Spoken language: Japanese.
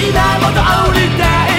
みもっと降りて